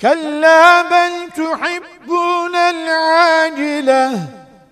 كلا بل تحبون العاجلة.